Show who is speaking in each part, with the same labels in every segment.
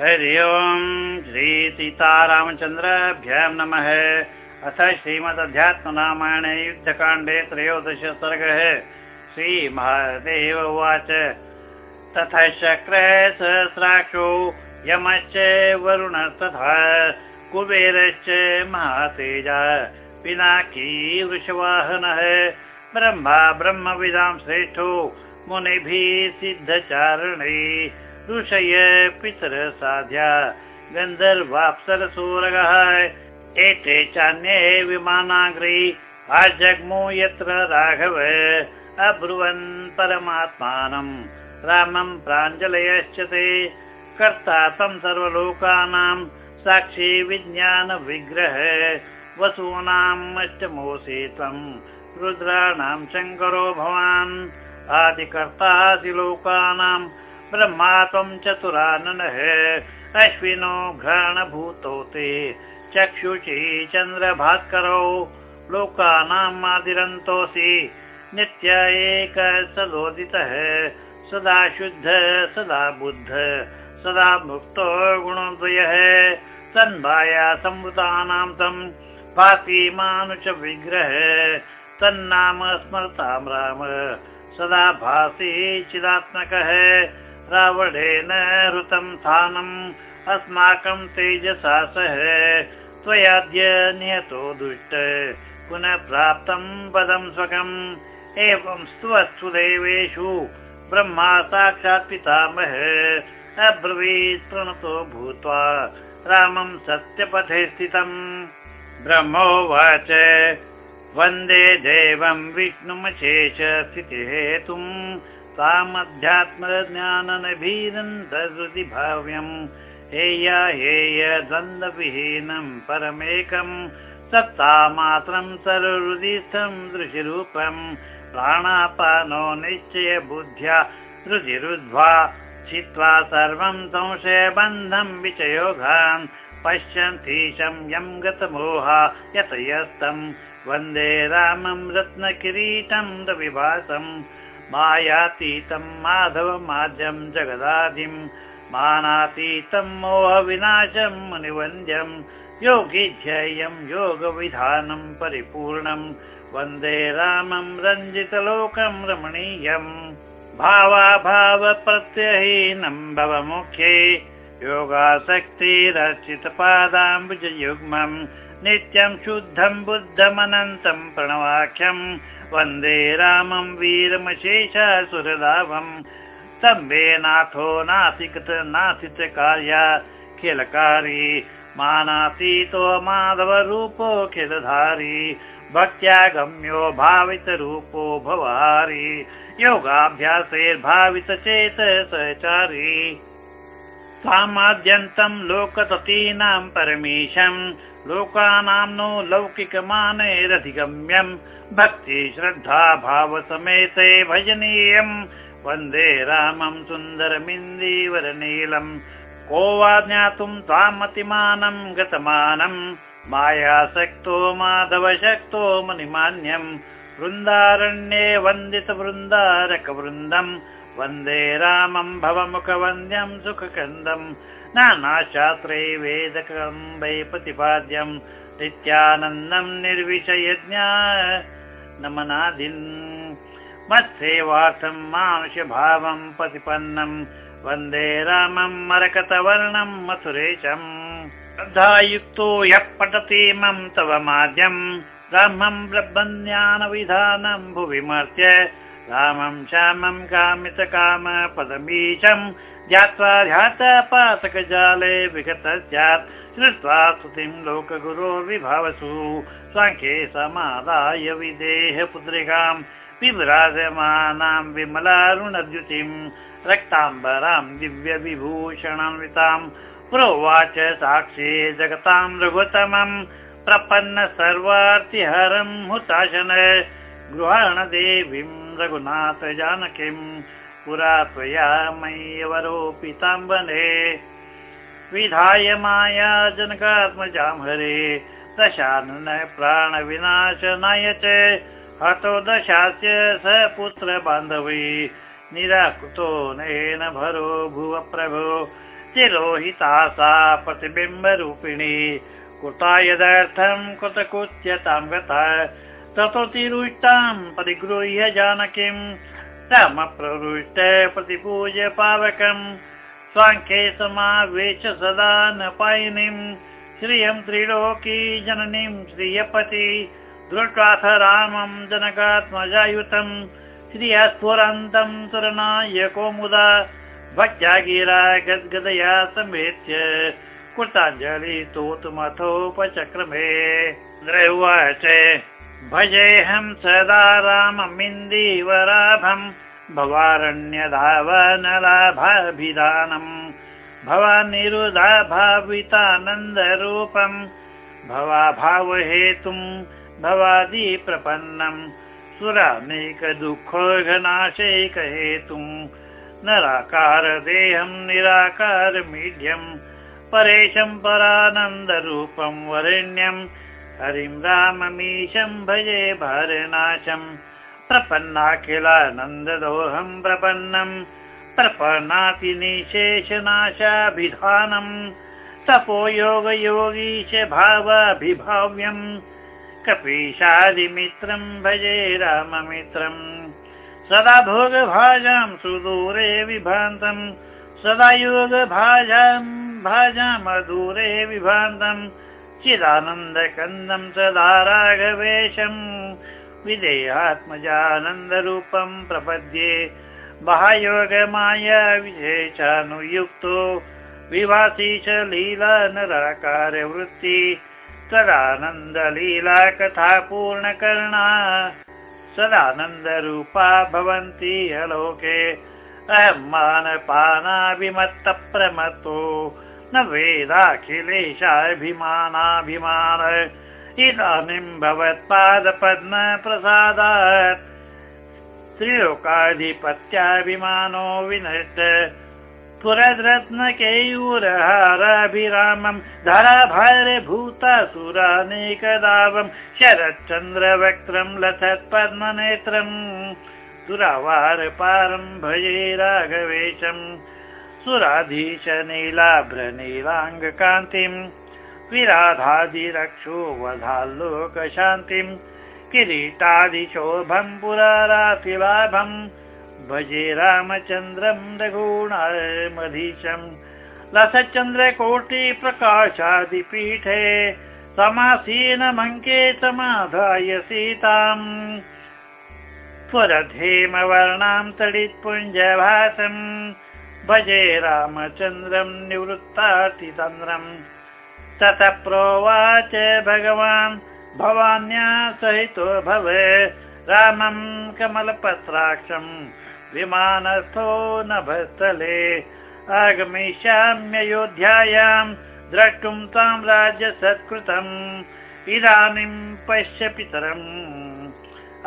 Speaker 1: हरि ओम् श्री सीतारामचन्द्राभ्यां नमः। अथ श्रीमदध्यात्मरामायणे युद्धकाण्डे त्रयोदश सर्गः। श्रीमहादेव उवाच। तथा शक्रः सहस्राक्षो यमश्च वरुणस्तथा कुबेरश्च महातेजा पिनाकी वृषवाहनः। ब्रह्मा ब्रह्मविदां श्रेष्ठो मुनिभिः सिद्धचारणे ऋषय पितर साध्या गन्धर्वाप्सरसोरगः। एते चान्ये विमानाग्रे आजग्मु यत्र राघव अब्रुवन् परमात्मानं। रामं प्राञ्जलयश्च ते। कर्ता तं सर्वलोकानां साक्षी विज्ञानविग्रह वसूनाम् अष्टमोऽसि त्वं रुद्राणां शङ्करो भवान्। आदिकर्तासि लोकानां ब्रह्मा त्वं चतुराननः अश्विनो घ्राणभूतौ ते चक्षुषी चन्द्रभास्करौ लोकानाम् आदिरन्तोऽसि नित्य एक सदोदितः सदा शुद्ध सदा बुद्ध सदा मुक्तो गुणोदयः तन्भाया संवृतानां तं भाति मानुष विग्रह तन्नाम स्मरतां राम सदा भासि चिदात्मकः रावणेन हृतं स्थानम् अस्माकं तेजसा सह। त्वयाद्य नियतो दुष्ट पुनः प्राप्तं पदं स्वकम्। एवं स्वत्सुदेवेषु ब्रह्मा साक्षात् पितामह। अब्रवीत् प्रणतो भूत्वा रामं सत्यपथे स्थितम्। ब्रह्मोवाच वन्दे देवं विष्णुमशेष स्थितिहेतुम् सामध्यात्मज्ञाननभीरन्तहृदि भाव्यम् हेय हेय द्वन्द्वविहीनं परमेकं सत्तामात्रं सर्वहृदिस्थं दृशिरूपम् प्राणापानो निश्चय बुद्ध्या रुधिरुद्ध्वा छित्त्वा सर्वं संशयबन्धं विचयोगान् पश्यन्तीशं यं गतमोहा यतयस्तम् वन्दे रामं रत्नकिरीटं रविभासम् मायातीतं माधवमाद्यं जगदादिं मानातीतं मोहविनाशं मुनिवन्द्यं योगिध्ययं योगविधानं परिपूर्णं वन्दे रामं रञ्जितलोकं रमणीयम् भावाभावप्रत्यहीनं भवमुखे योगासक्तिरचितपादाम्बुजयुग्मम् नित्यं शुद्धं बुद्धमनन्तं प्रणवाख्यं वन्दे रामं वीरमशेषासुरलाभम्। स्तम्भे नाथो नासिकत नासित कार्या खिलकारी। मानातीतो माधवरूपो खिलधारी। भक्त्या गम्यो भावितरूपो भवारी। योगाभ्यासैर्भावित चेत सहचारी। सामाद्यन्तं लोकततीनां परमेशम् लोकानां नो लौकिकमानैरधिगम्यम् भक्ति श्रद्धा भावसमेते भजनीयम्। वन्दे रामं सुन्दरमिन्दीवरनीलम्। को वा ज्ञातुं त्वामतिमानं गतमानम्। मायासक्तो माधवशक्तो मणिमान्यम् वृन्दारण्ये वन्दितवृन्दारकवृन्दम्। वन्दे रामं भवमुखवन्द्यं सुखकन्दम् नानाशास्त्रे वेदकं वै प्रतिपाद्यं नित्यानन्दं निर्विशयज्ञा नमनादिन् मत्सेवार्थं मानुषभावं प्रतिपन्नं वन्दे रामं मरकतवर्णं मथुरेशम् श्रद्धायुक्तो यः पठति मम तव माध्यं ब्रह्मं ब्रह्मज्ञानविधानं भुविमर्त्य रामं श्यामं कामितकाम ध्यात्वा ध्यात्वा पातकजाले विगत स्यात् श्रुत्वा स्तुतिं लोकगुरो विभावसु। स्वाङ्ख्ये समादाय विदेह पुत्रिकां विभ्राजमानां विमलारुणद्युतिं रक्ताम्बरां दिव्यविभूषणान्वितां प्रोवाच साक्षी जगतां रघुतमम् प्रपन्न सर्वार्तिहरं हुताशन। गृहाण देवीं रघुनाथ जानकीम् पुरा त्वया मय्यवरोपिताम्बने विधाय माया जनकात्मजां हरे। दशानन प्राणविनाशनाय च हतो दशास्य स पुत्र बान्धवी। निराकृतो नेन भरो भुव प्रभो। तिरोहिता सा प्रतिबिम्बरूपिणी कृता यदर्थं कृतकृत्यतां गता ततो तिरुष्टां परिगृह्य जानकीं राम प्रवृष्ट प्रतिपूज्य पावकम्। स्वाङ्ख्ये समावेश सदा न पायिनीं श्रियं त्रिलोकी जननीं श्रियपति। दृष्ट्वाथ रामं जनकात्मजायुतं श्रिया स्फुरन्तं सुरनायको मुदा। भक्त्या गिरा गद्गदया समेत्य कृताञ्जलिस्तोतुमथोपचक्रमे उवाच भजेऽहं सदा राममिन्दीवराभम् भवारण्यधावनलाभाभिधानम् भावितानन्दरूपम् भवा भावहेतुम् भवादि प्रपन्नम् सुरानेकदुःखघनाशैकहेतुम् नराकार देहं निराकार मीढ्यम् परेशं परानन्दरूपं वरेण्यम् हरिं राममीशं भजे भरनाशम् प्रपन्नाखिलानन्ददोऽहं प्रपन्नम् प्रपन्नाति निशेषनाशाभिधानम् तपो योगयोगीश भावाभिभाव्यम् कपीशादिमित्रं भजे राममित्रम् सदा भोगभाजां सुदूरे विभान्तम् सदा योगभाजां भाजामदूरे विभान्तम् चिदानन्दकन्दं सदा राघवेशम् विदेहात्मजानन्दरूपं प्रपद्ये महायोगमाया विशेषानुयुक्तो विभासी च लीला नराकारवृत्ति सदानन्दलीला कथा पूर्णकर्णा सदानन्दरूपा भवन्ति अलोके अहं मानपानाभिमत्तप्रमत्तो न वेदाखिलेशाभिमानाभिमान इदानीं भवत्पादपद्मप्रसादात् त्रिलोकाधिपत्याभिमानो विनष्ट पुरद्रत्नकेयूरहाराभिरामं धराभारे भूतासुरानेकदावं शरच्चन्द्रवक्त्रं लसत् पद्मनेत्रम् दुरावारपारं भजे राघवेशम् सुराधीश नीलाभ्रनीलाङ्गकान्तिं विराधादिरक्षो वधाल्लोकशान्तिं किरीटादिशोभं पुरारातिलाभम् भजे रामचन्द्रं रघुणामधीशम् लसचन्द्रकोटि प्रकाशादिपीठे समासीनमङ्के समाधाय सीताम् स्वरधेमवर्णां तडित्पुञ्जभासम् भजे रामचन्द्रं निवृत्तातितन्द्रम् ततः प्रोवाच भगवान् भवान्या सहितो भव रामं कमलपत्राक्षम् विमानस्थो नभस्थले। आगमिष्याम्ययोध्यायां द्रष्टुं तां राज्यसत्कृतम् इदानीं पश्य पितरम्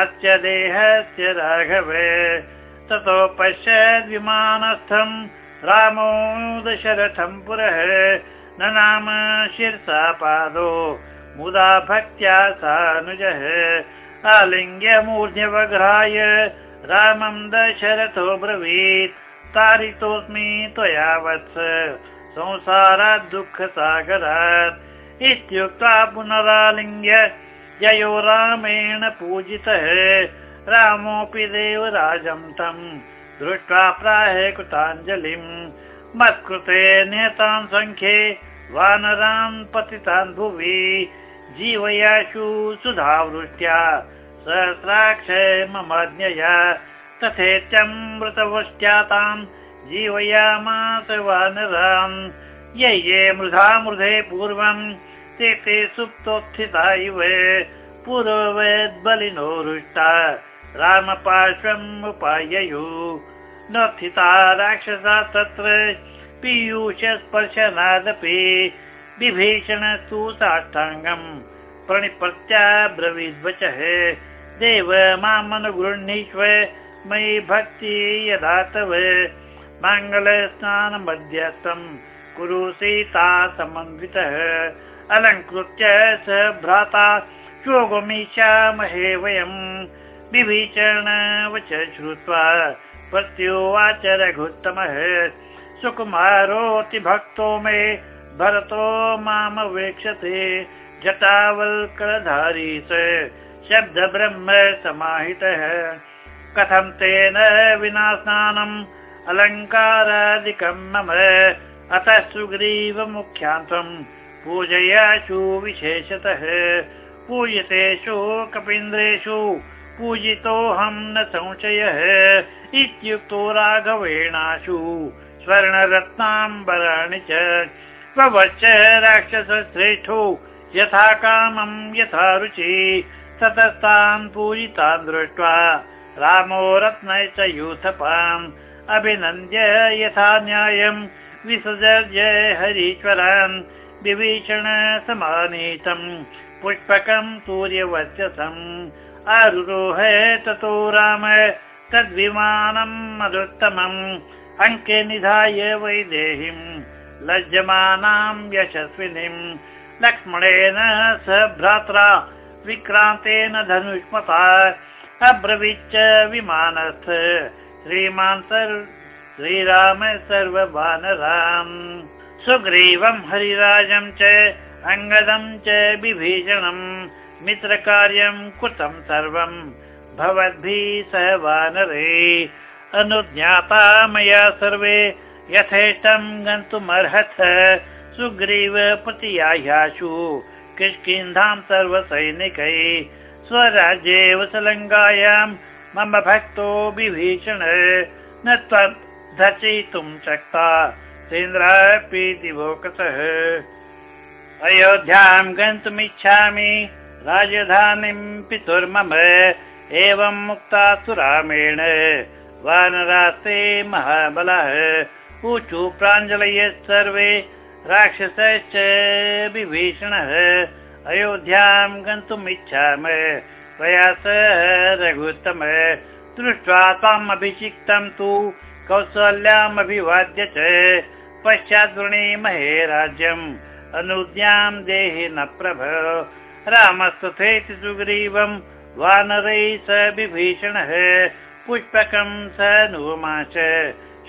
Speaker 1: अस्य देहस्य राघवे ततो पश्यद् विमानस्थं रामो दशरथं पुरः न नाम शिरसा पादो मुदा भक्त्या सानुजः आलिङ्ग्यमूर्ध्यवग्राय रामं दशरथो ब्रवीत् तारितोऽस्मि त्वया वत्स संसारात् दुःखसागरात्। इत्युक्त्वा पुनरालिङ्ग्य जयो रामेण पूजितः रामोऽपि देवराजं तं दृष्ट्वा प्राह कृताञ्जलिम्। मत्कृते नेतान् सङ्ख्ये वानरान् पतितान् भुवि। जीवयाशु सुधावृष्ट्या सहस्राक्षय ममज्ञया। तथेत्यमृतवष्ट्या तान् जीवयामास वानरान् ये ये मृधा मृधे पूर्वं ते ते सुप्तोत्थिता इव। पूर्ववेद्बलिनो रुष्टा रामपार्श्वम् उपाययु। नोत्थिता राक्षसा तत्र पीयूष स्पर्शनादपि विभीषण तु साष्टाङ्गम् प्रणिपत्याब्रवीद्वचः देव मामनुगृह्णीष्व, मयि भक्ति यदा तव। माङ्गलस्नानमध्यस्थम् कुरु सीता समन्वितः अलङ्कृत्य स भ्राता चोगमिष्यामहे वयम्। वच श्रुत्वा प्रत्युवाच रघुत्तमः। सुकुमारोति भक्तो मे भरतो मामवेक्षते जटावल्करधारी स शब्द ब्रह्म समाहितः। कथं तेन विना स्नानम् अलङ्कारादिकं मम अतः सुग्रीव मुख्यान्तम् पूजयाशु विशेषतः। पूजितेषु कपीन्द्रेषु पूजितोऽहं न संशयः इत्युक्तो राघवेणाशु स्वर्णरत्नाम्बराणि च। स्ववश्च राक्षसश्रेष्ठो यथा कामम् यथा रुचि ततस्तान् पूजितान् दृष्ट्वा रामो रत्न च यूथपाम् अभिनन्द्य यथा न्यायम् विसृज्य हरीश्वरान् विभीषण समानीतम्। पुष्पकम् सूर्यवत्यसम् आरुरोह ततो राम तद्विमानम् मदुत्तमम् अङ्के निधाय वैदेहीम् लज्जमानाम् यशस्विनीम्। लक्ष्मणेन स भ्रात्रा विक्रान्तेन धनुष्मता अब्रवीच्च विमानस्थ। श्रीमान् श्रीराम सर्ववानराम् सुग्रीवम् हरिराजम् च अङ्गदम् च विभीषणम् मित्रकार्यम् कृतम् सर्वम् भवद्भिः सह वानरे अनुज्ञाता मया सर्वे यथेष्टम् गन्तुमर्हथ। सुग्रीव प्रतियाह्याशु किष्किन्धाम् सर्वसैनिकै स्वराज्ये वसलङ्गायाम् मम भक्तो विभीषण न त्वद्धर्चयितुं शक्ता। सेन्द्रापि दिवोकसः अयोध्यां गन्तुमिच्छामि राजधानीं पितुर्मम एवं मुक्ता सुरामेण। वानरास्ते महाबलः ऊचु प्राञ्जलय सर्वे राक्षसश्च विभीषणः। अयोध्यां गन्तुमिच्छामि रघुत्तम। दृष्ट्वा त्वाम् अभिषिक्तं तु कौसल्यामभिवाद्य च। पश्चाद्वृणीमहे राज्यम् अनुज्ञां देहि न प्रभ रामस्तथेति सुग्रीवम् वानरैः स विभीषणः पुष्पकं स नुमाच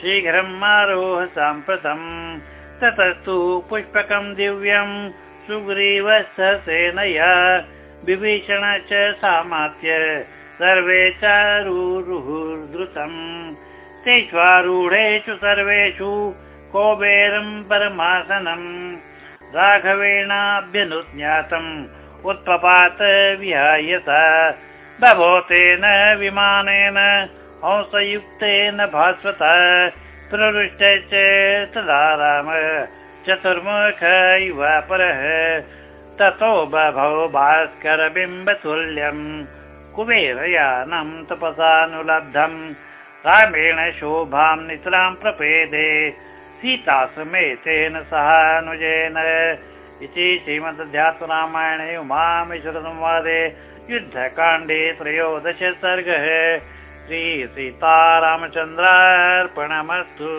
Speaker 1: शीघ्रम् आरोह साम्प्रतम् ततस्तु पुष्पकम् दिव्यम् सुग्रीव सेनया विभीषण च सामात्य सर्वे चारुरुहुर्धृतम् तेष्वारूढेषु सर्वेषु कोबेरम् परमासनम् राघवेणाभ्यनुज्ञातम् उत्पपात विहायता। बभोतेन विमानेन हंसयुक्तेन भास्वता। प्रवृष्ट भास्करबिम्बतुल्यम् कुबेरयानं तपसानुलब्धम्। रामेण शोभां नितरां प्रपेदे। सीता समेतेन सहानुजेन इति श्रीमदध्यात्मरामायणे उमामेश्वरसंवादे युद्धकाण्डे त्रयोदश सर्गः श्रीसीतारामचन्द्रार्पणमस्तु